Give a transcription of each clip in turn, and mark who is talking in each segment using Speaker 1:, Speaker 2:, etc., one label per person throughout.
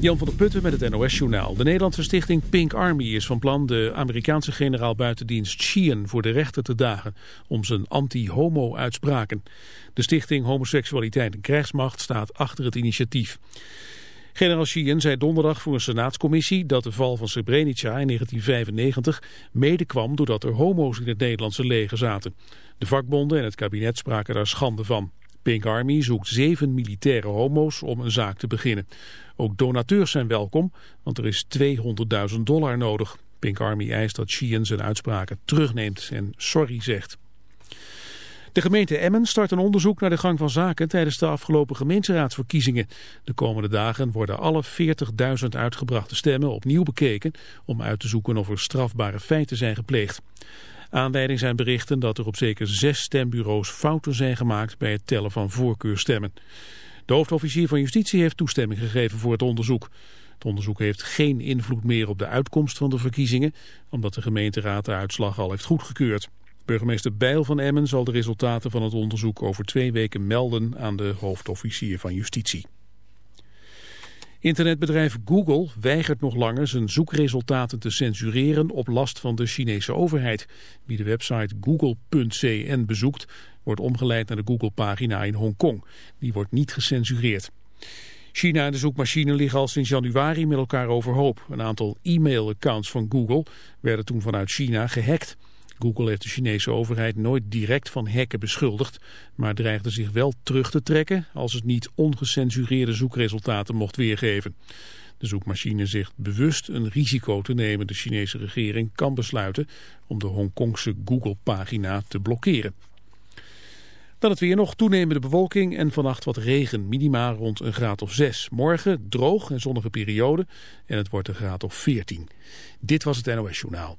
Speaker 1: Jan van der Putten met het NOS-journaal. De Nederlandse stichting Pink Army is van plan de Amerikaanse generaal buitendienst Sheehan voor de rechter te dagen om zijn anti-homo-uitspraken. De stichting Homoseksualiteit en Krijgsmacht staat achter het initiatief. Generaal Sheehan zei donderdag voor een senaatscommissie dat de val van Srebrenica in 1995 mede kwam doordat er homo's in het Nederlandse leger zaten. De vakbonden en het kabinet spraken daar schande van. Pink Army zoekt zeven militaire homo's om een zaak te beginnen. Ook donateurs zijn welkom, want er is 200.000 dollar nodig. Pink Army eist dat Sheehan zijn uitspraken terugneemt en sorry zegt. De gemeente Emmen start een onderzoek naar de gang van zaken tijdens de afgelopen gemeenteraadsverkiezingen. De komende dagen worden alle 40.000 uitgebrachte stemmen opnieuw bekeken om uit te zoeken of er strafbare feiten zijn gepleegd. Aanleiding zijn berichten dat er op zeker zes stembureaus fouten zijn gemaakt bij het tellen van voorkeurstemmen. De hoofdofficier van Justitie heeft toestemming gegeven voor het onderzoek. Het onderzoek heeft geen invloed meer op de uitkomst van de verkiezingen, omdat de gemeenteraad de uitslag al heeft goedgekeurd. Burgemeester Bijl van Emmen zal de resultaten van het onderzoek over twee weken melden aan de hoofdofficier van Justitie. Internetbedrijf Google weigert nog langer zijn zoekresultaten te censureren op last van de Chinese overheid. Wie de website google.cn bezoekt, wordt omgeleid naar de Google-pagina in Hongkong. Die wordt niet gecensureerd. China en de zoekmachine liggen al sinds januari met elkaar overhoop. Een aantal e-mailaccounts van Google werden toen vanuit China gehackt. Google heeft de Chinese overheid nooit direct van hacken beschuldigd, maar dreigde zich wel terug te trekken als het niet ongecensureerde zoekresultaten mocht weergeven. De zoekmachine zegt bewust een risico te nemen. De Chinese regering kan besluiten om de Hongkongse Google-pagina te blokkeren. Dan het weer nog toenemende bewolking en vannacht wat regen, minimaal rond een graad of 6. Morgen droog en zonnige periode en het wordt een graad of 14. Dit was het NOS Journaal.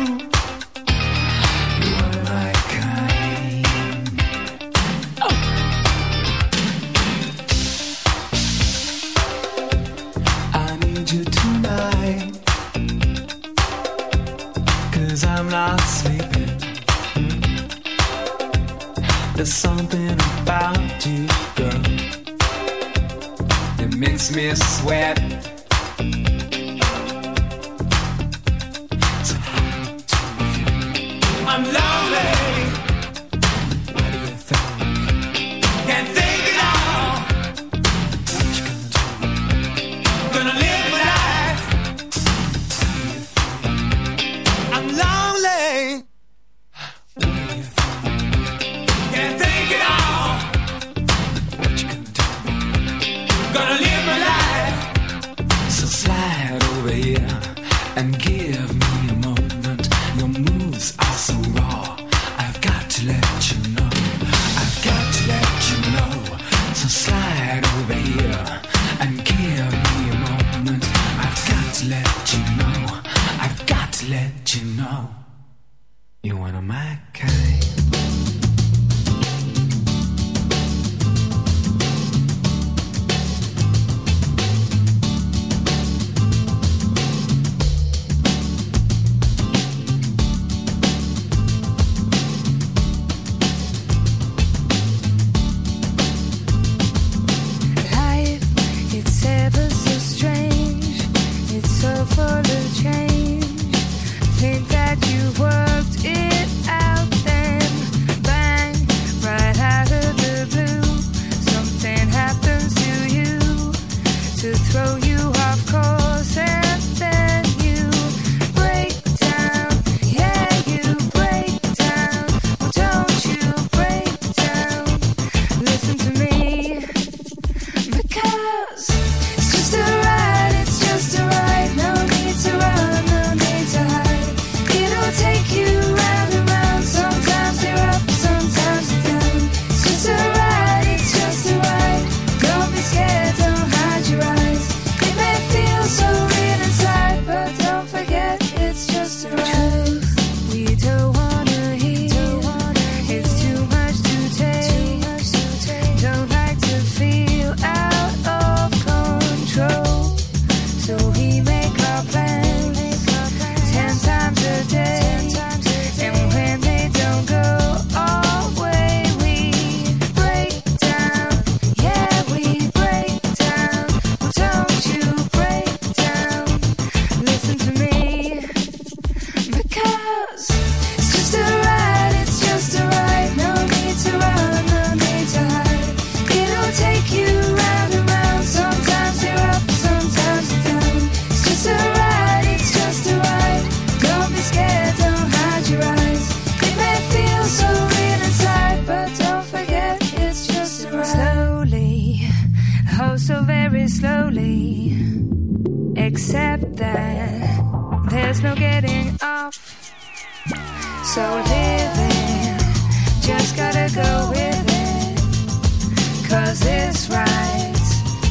Speaker 2: just gotta go with it. Cause it's right,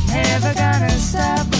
Speaker 2: never gonna stop.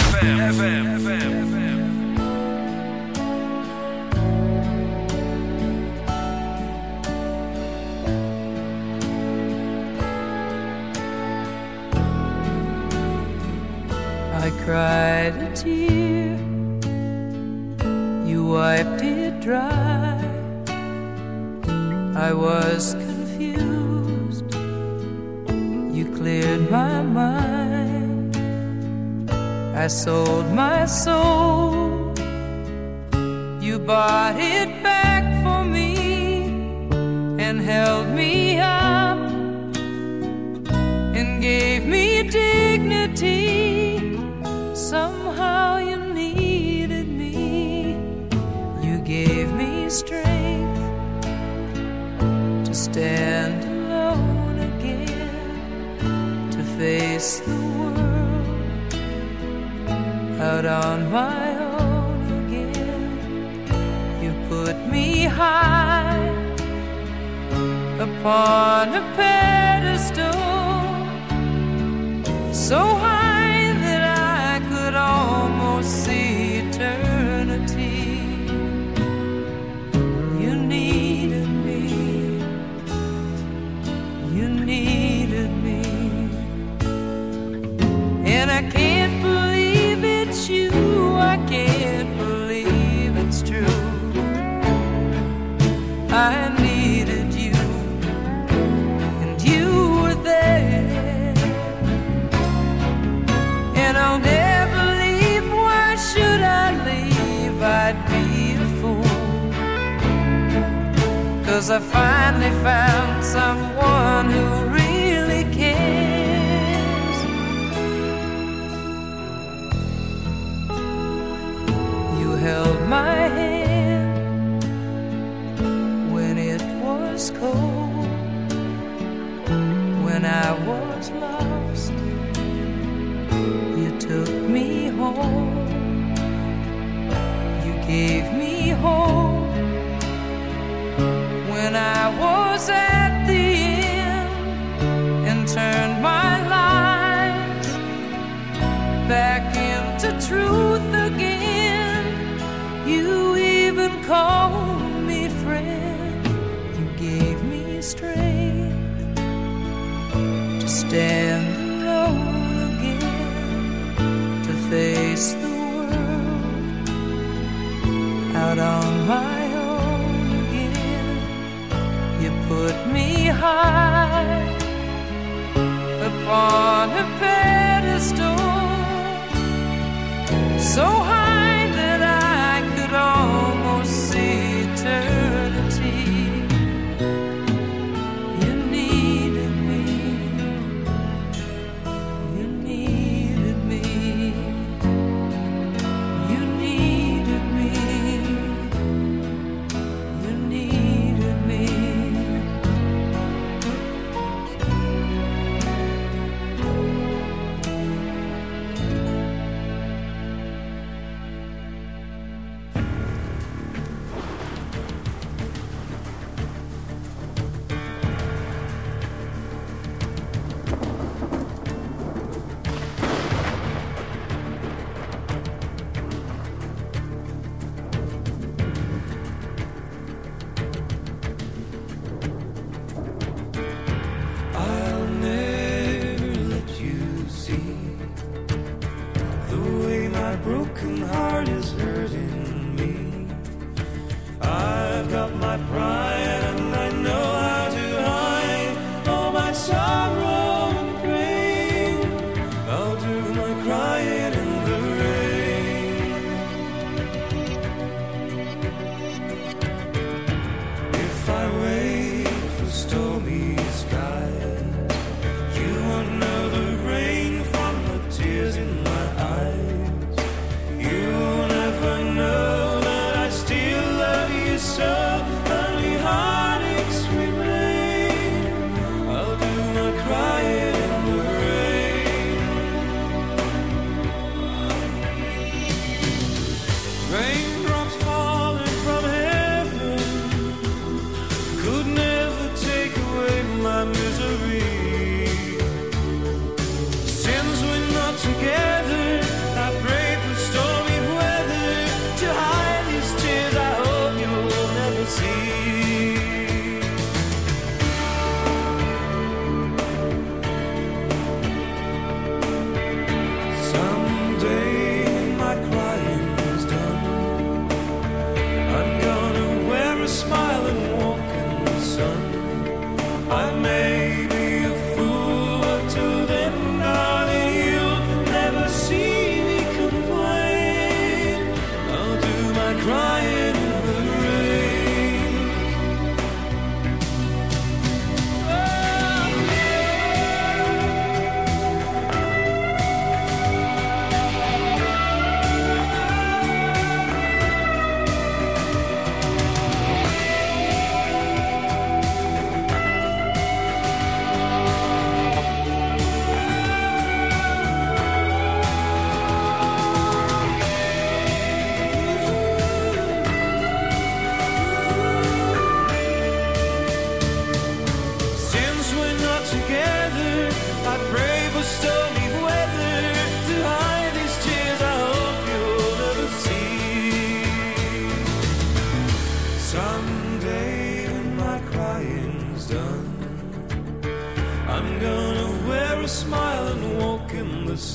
Speaker 3: was confused. You cleared my mind. I sold my soul. You bought it back for me and held me up and gave me. stand alone again to face the world out on my own again. You put me high
Speaker 4: upon a pedestal, so high. Cause I finally found someone who really cares. You held my hand when it was cold, when I was lost. You took me home. You gave me was at the end and turned my life back into truth again. You even called me friend, you gave me strength to stand. high upon a pedestal so high.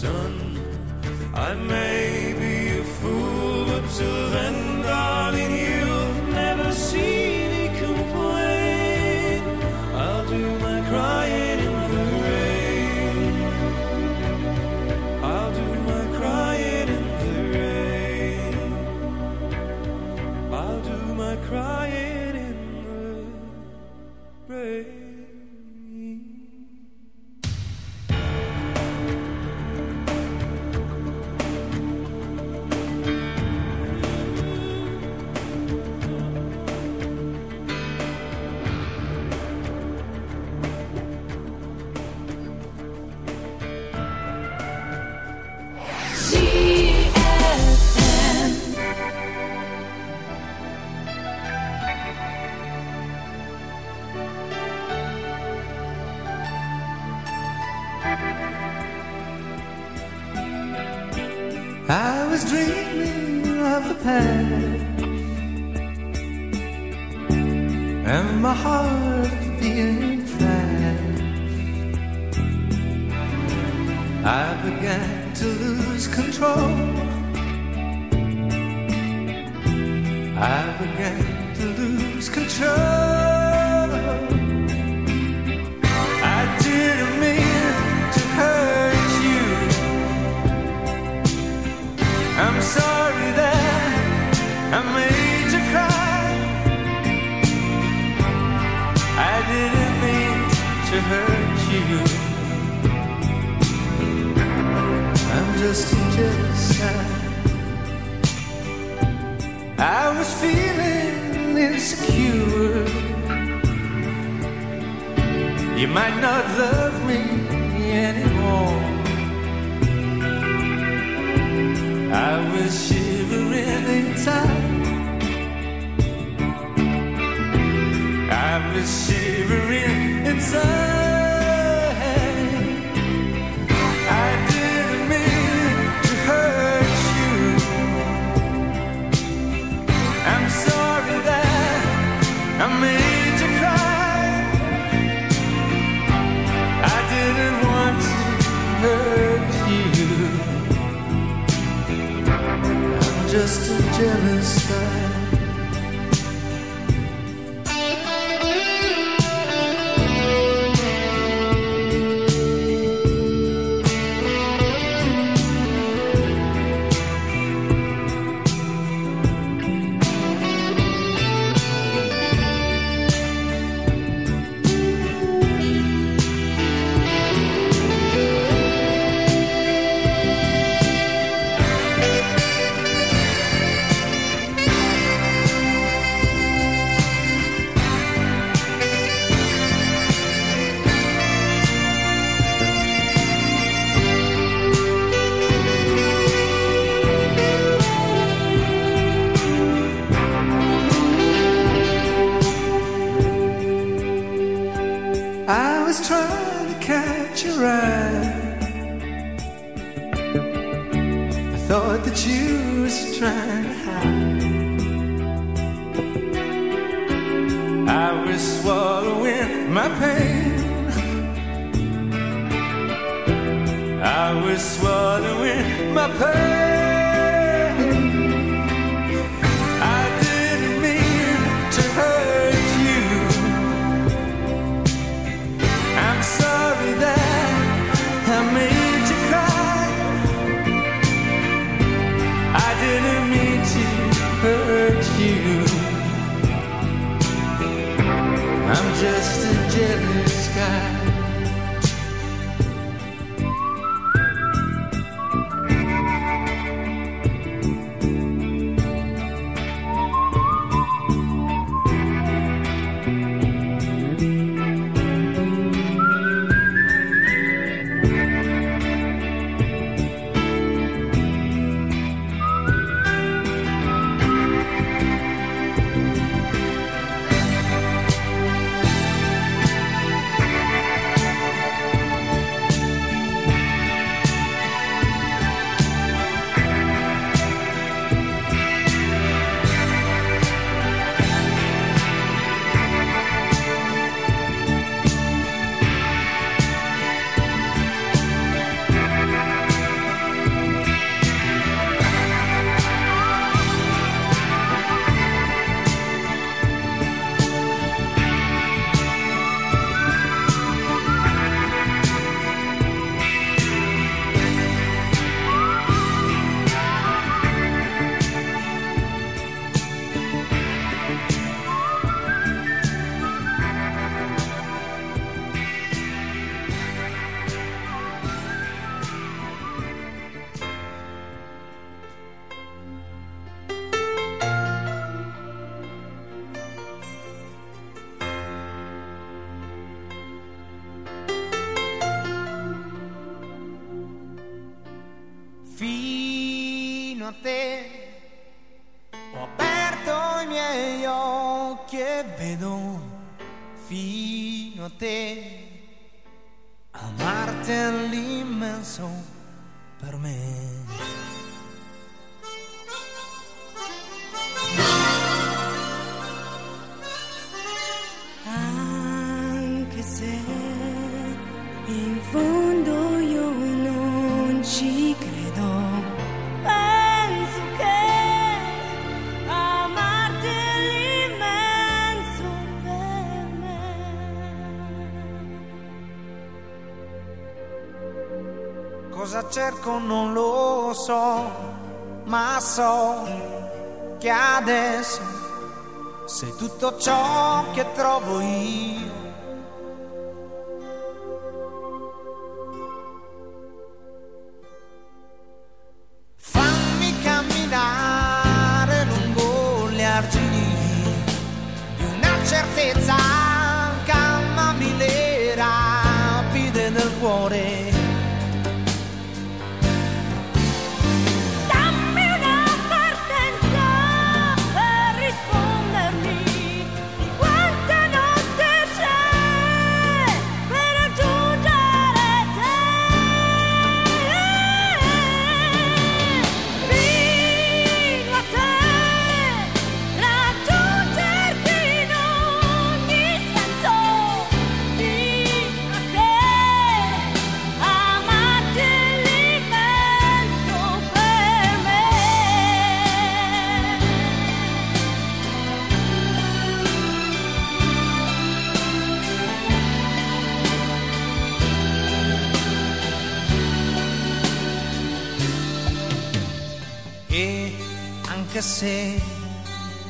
Speaker 5: Sun. I may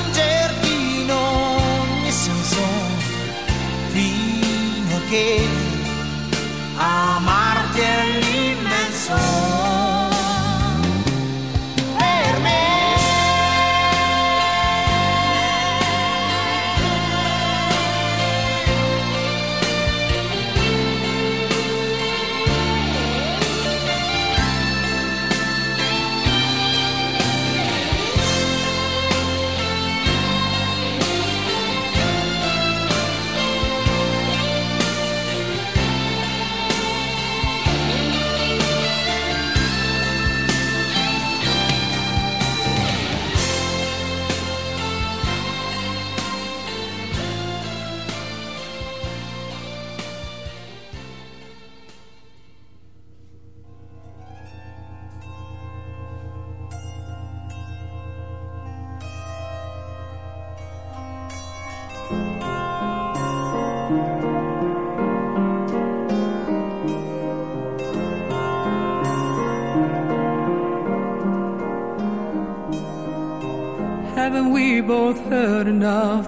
Speaker 6: Raggiungerti in ogni senso, fino a che amarti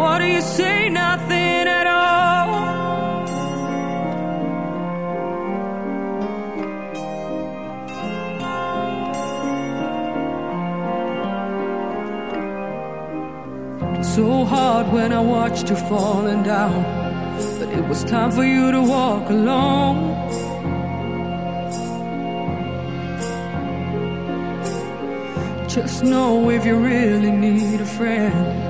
Speaker 3: What do you say? Nothing at all. so hard when I watched you falling down. But it was time for you to walk alone. Just know if you really need a friend,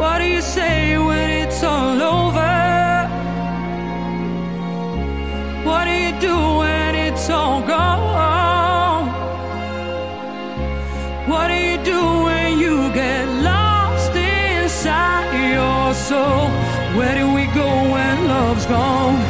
Speaker 3: What do you say when it's all over? What do you do when it's all gone? What do you do when you get lost inside your soul? Where do we go when love's gone?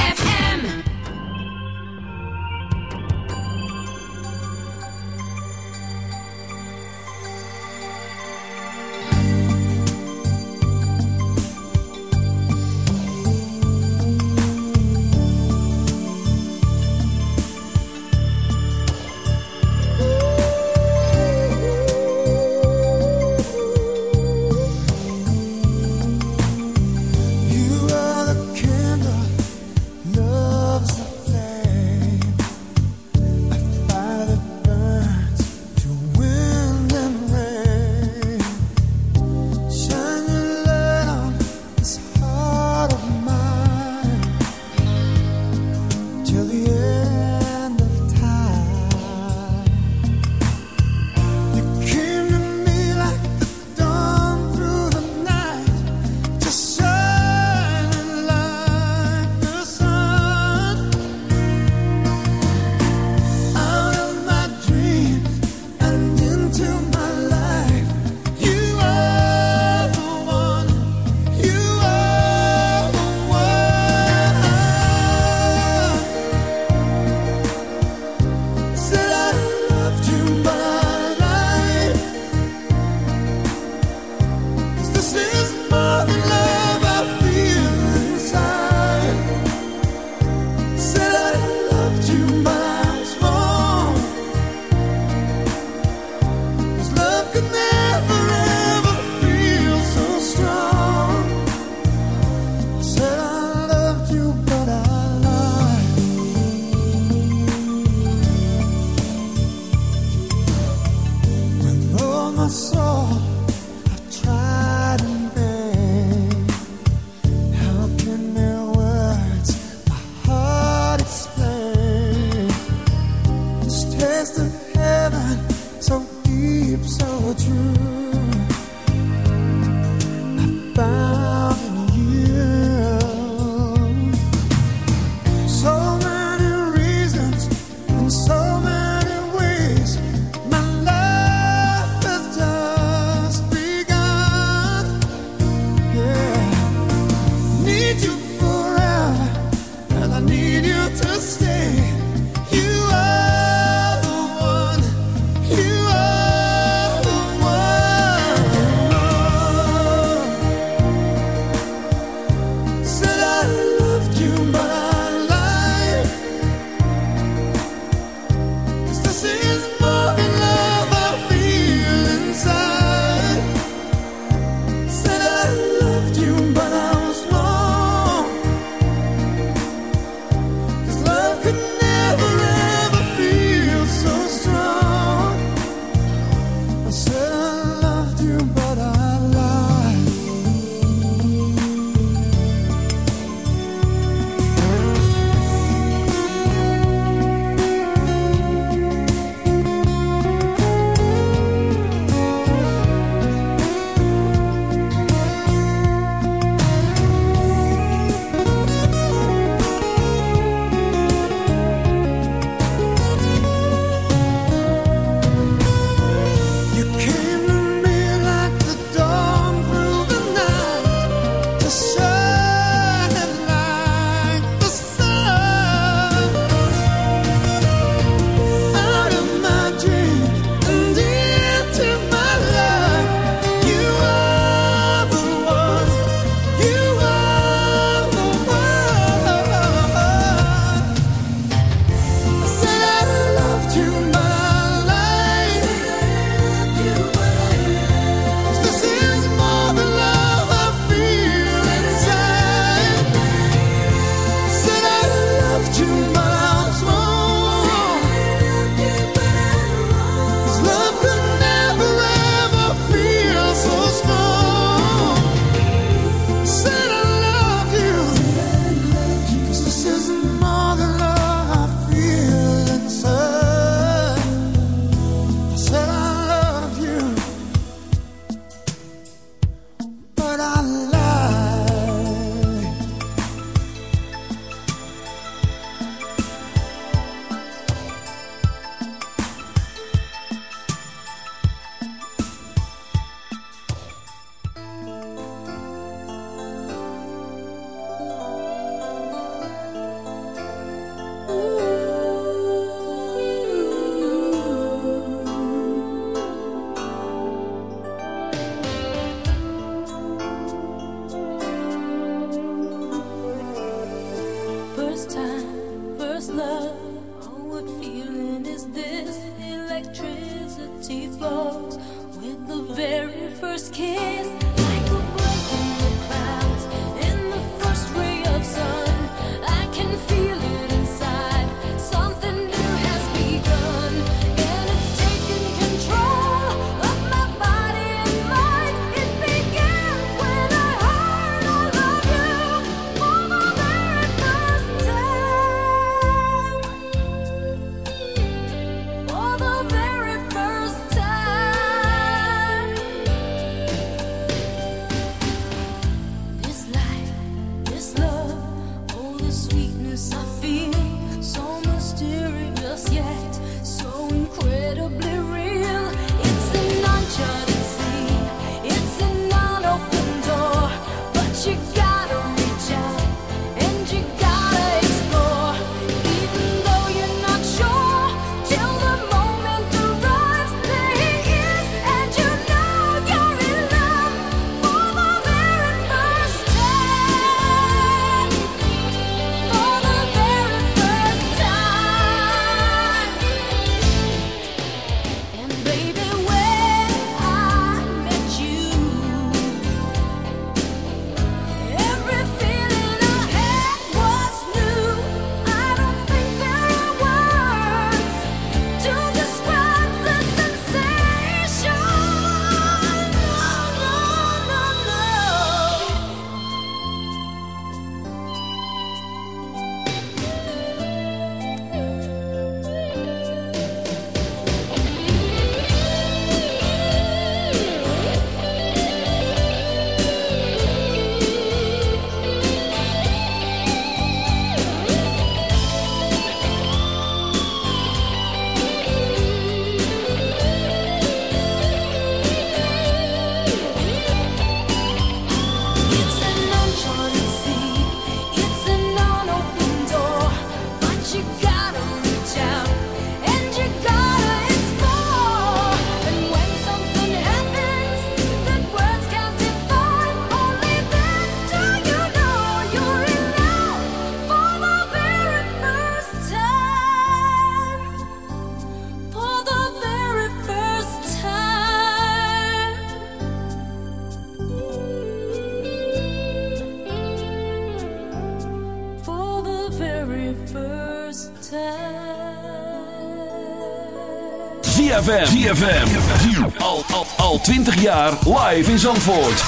Speaker 7: al, al, 20 jaar live in Zandvoort.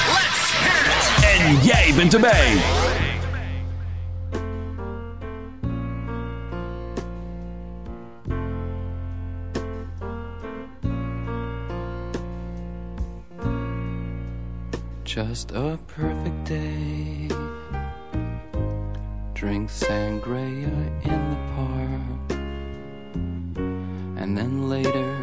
Speaker 7: En jij bent erbij.
Speaker 8: Just a perfect day. Drink sangria in the park. And then later.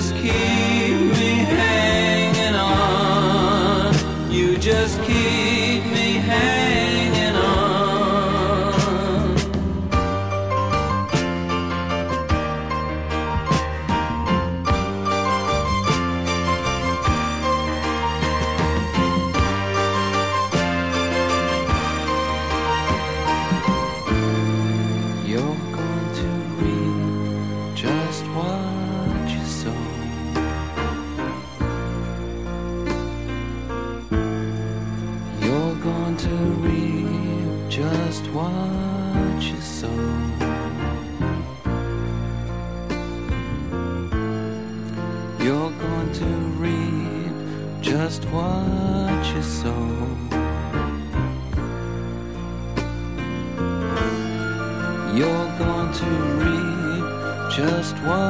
Speaker 9: Just keep me hanging on. You just keep reap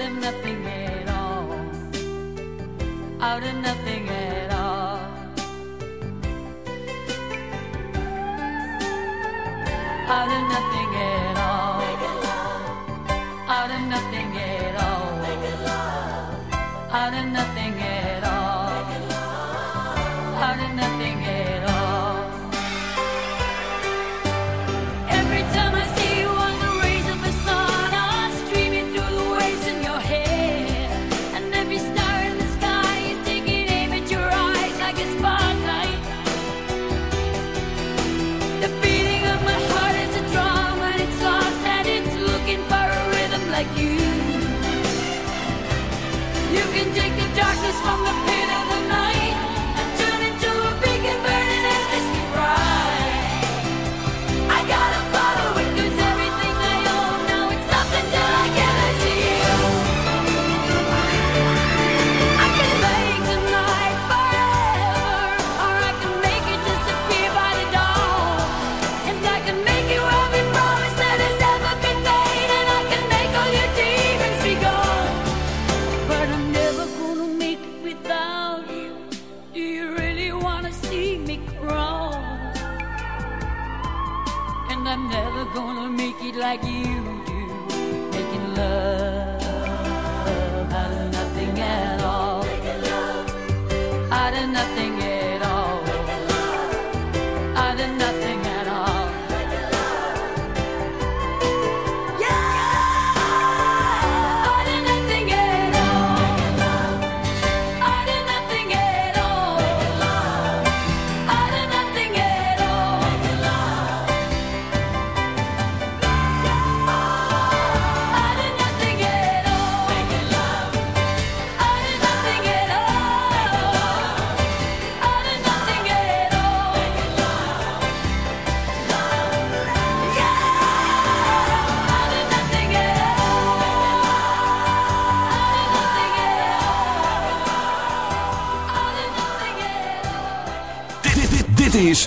Speaker 10: out of nothing at all, out of nothing at all. Out of nothing.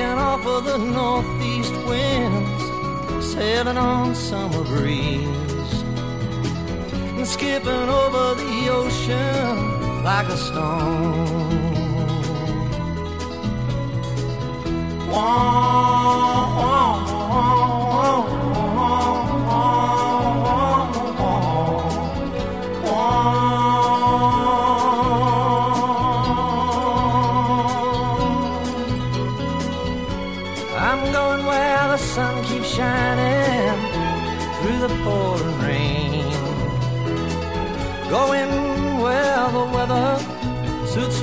Speaker 11: Off of the northeast winds, sailing on summer breeze. And skipping over the ocean like a stone. I'm